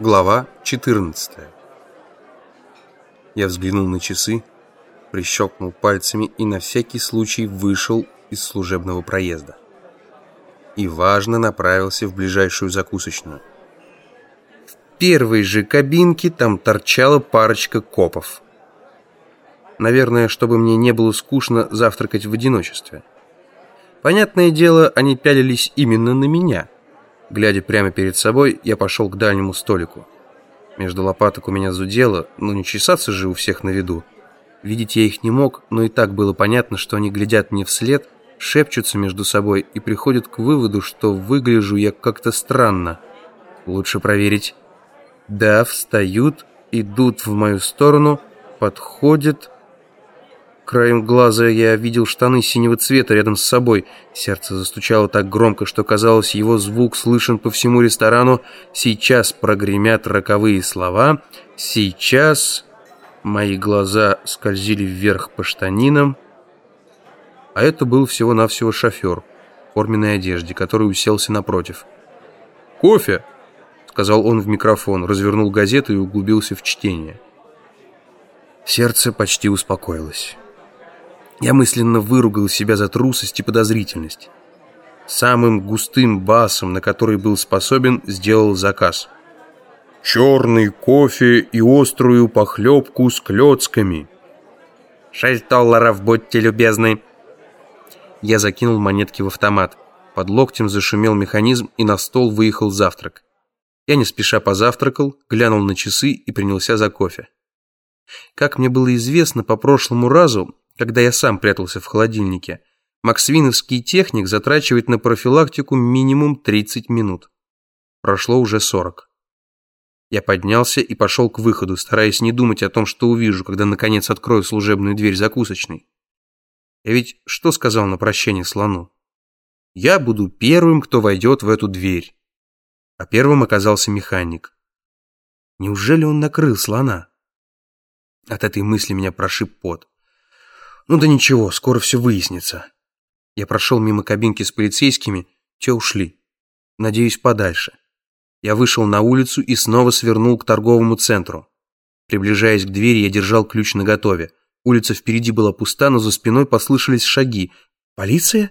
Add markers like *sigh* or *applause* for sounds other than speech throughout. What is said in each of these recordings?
Глава 14 Я взглянул на часы, прищелкнул пальцами и на всякий случай вышел из служебного проезда. И важно направился в ближайшую закусочную. В первой же кабинке там торчала парочка копов. Наверное, чтобы мне не было скучно завтракать в одиночестве. Понятное дело, они пялились именно на меня – Глядя прямо перед собой, я пошел к дальнему столику. Между лопаток у меня зудело, но не чесаться же у всех на виду. Видеть я их не мог, но и так было понятно, что они глядят мне вслед, шепчутся между собой и приходят к выводу, что выгляжу я как-то странно. Лучше проверить. Да, встают, идут в мою сторону, подходят, Краем глаза я видел штаны синего цвета рядом с собой. Сердце застучало так громко, что казалось, его звук слышен по всему ресторану. Сейчас прогремят роковые слова. Сейчас... Мои глаза скользили вверх по штанинам. А это был всего-навсего шофер в форменной одежде, который уселся напротив. «Кофе!» — сказал он в микрофон, развернул газету и углубился в чтение. Сердце почти успокоилось. Я мысленно выругал себя за трусость и подозрительность. Самым густым басом, на который был способен, сделал заказ. «Черный кофе и острую похлебку с клетками». «Шесть долларов, будьте любезны». Я закинул монетки в автомат. Под локтем зашумел механизм, и на стол выехал завтрак. Я не спеша позавтракал, глянул на часы и принялся за кофе. Как мне было известно по прошлому разу, когда я сам прятался в холодильнике, Максвиновский техник затрачивает на профилактику минимум 30 минут. Прошло уже 40. Я поднялся и пошел к выходу, стараясь не думать о том, что увижу, когда наконец открою служебную дверь закусочной. Я ведь что сказал на прощание слону? Я буду первым, кто войдет в эту дверь. А первым оказался механик. Неужели он накрыл слона? От этой мысли меня прошиб пот. Ну да ничего, скоро все выяснится. Я прошел мимо кабинки с полицейскими, те ушли. Надеюсь, подальше. Я вышел на улицу и снова свернул к торговому центру. Приближаясь к двери, я держал ключ наготове. Улица впереди была пуста, но за спиной послышались шаги. «Полиция?»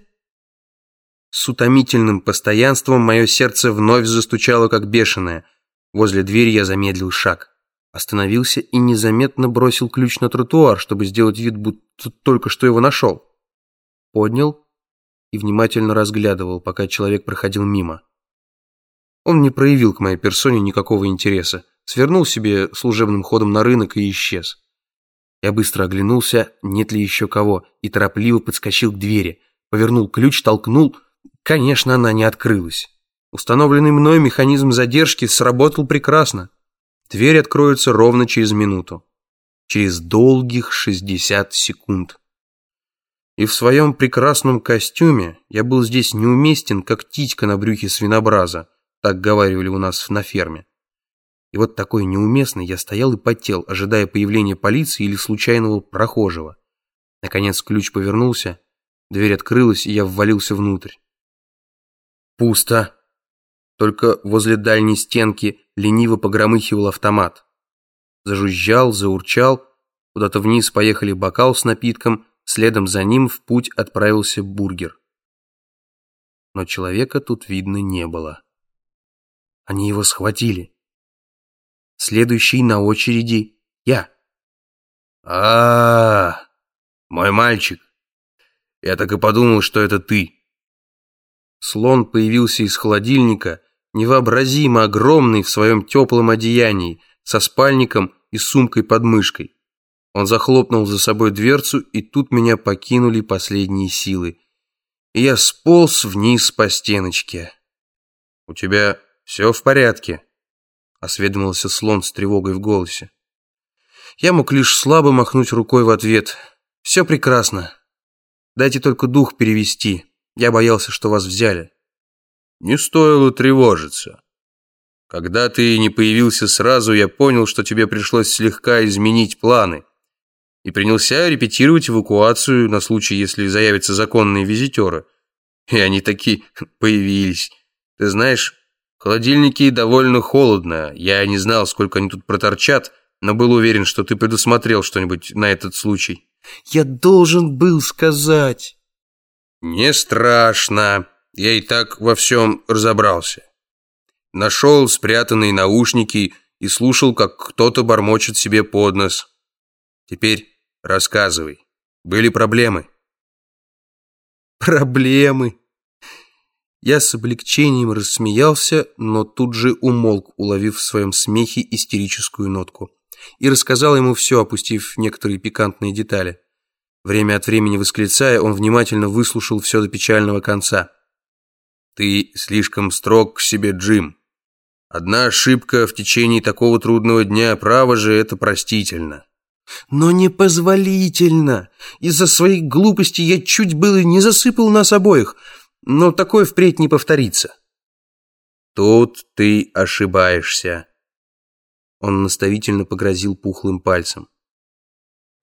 С утомительным постоянством мое сердце вновь застучало, как бешеное. Возле двери я замедлил шаг. Остановился и незаметно бросил ключ на тротуар, чтобы сделать вид, будто только что его нашел. Поднял и внимательно разглядывал, пока человек проходил мимо. Он не проявил к моей персоне никакого интереса, свернул себе служебным ходом на рынок и исчез. Я быстро оглянулся, нет ли еще кого, и торопливо подскочил к двери, повернул ключ, толкнул. Конечно, она не открылась. Установленный мной механизм задержки сработал прекрасно. Дверь откроется ровно через минуту. Через долгих 60 секунд. И в своем прекрасном костюме я был здесь неуместен, как титька на брюхе свинобраза, так говаривали у нас на ферме. И вот такой неуместный я стоял и потел, ожидая появления полиции или случайного прохожего. Наконец ключ повернулся, дверь открылась, и я ввалился внутрь. Пусто. Только возле дальней стенки лениво погромыхивал автомат. Зажужжал, заурчал, куда-то вниз поехали бокал с напитком, следом за ним в путь отправился бургер. Но человека тут видно не было. Они его схватили. Следующий на очереди я. а, -а, -а мой мальчик. Я так и подумал, что это ты. Слон появился из холодильника, невообразимо огромный в своем теплом одеянии, со спальником и сумкой под мышкой. Он захлопнул за собой дверцу, и тут меня покинули последние силы. И я сполз вниз по стеночке. «У тебя все в порядке?» — осведомился слон с тревогой в голосе. Я мог лишь слабо махнуть рукой в ответ. «Все прекрасно. Дайте только дух перевести». Я боялся, что вас взяли. Не стоило тревожиться. Когда ты не появился сразу, я понял, что тебе пришлось слегка изменить планы. И принялся репетировать эвакуацию на случай, если заявятся законные визитеры. И они такие *laughs* появились. Ты знаешь, В холодильнике довольно холодно. Я не знал, сколько они тут проторчат, но был уверен, что ты предусмотрел что-нибудь на этот случай. Я должен был сказать. Не страшно. Я и так во всем разобрался. Нашел спрятанные наушники и слушал, как кто-то бормочет себе под нос. Теперь рассказывай. Были проблемы? Проблемы? Я с облегчением рассмеялся, но тут же умолк, уловив в своем смехе истерическую нотку. И рассказал ему все, опустив некоторые пикантные детали. Время от времени восклицая, он внимательно выслушал все до печального конца. «Ты слишком строг к себе, Джим. Одна ошибка в течение такого трудного дня, право же, это простительно». «Но непозволительно! Из-за своей глупости я чуть было не засыпал нас обоих но такое впредь не повторится. Тут ты ошибаешься. Он наставительно погрозил пухлым пальцем.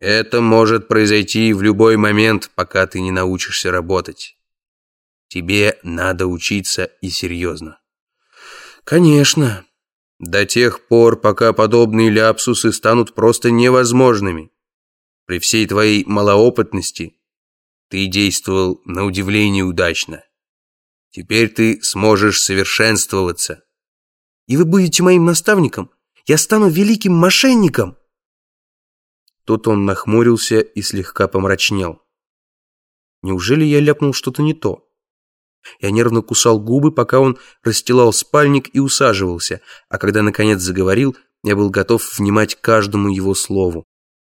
Это может произойти в любой момент, пока ты не научишься работать. Тебе надо учиться и серьезно. Конечно. До тех пор, пока подобные ляпсусы станут просто невозможными. При всей твоей малоопытности ты действовал на удивление удачно. Теперь ты сможешь совершенствоваться. И вы будете моим наставником? Я стану великим мошенником!» Тут он нахмурился и слегка помрачнел. Неужели я ляпнул что-то не то? Я нервно кусал губы, пока он расстилал спальник и усаживался, а когда наконец заговорил, я был готов внимать каждому его слову.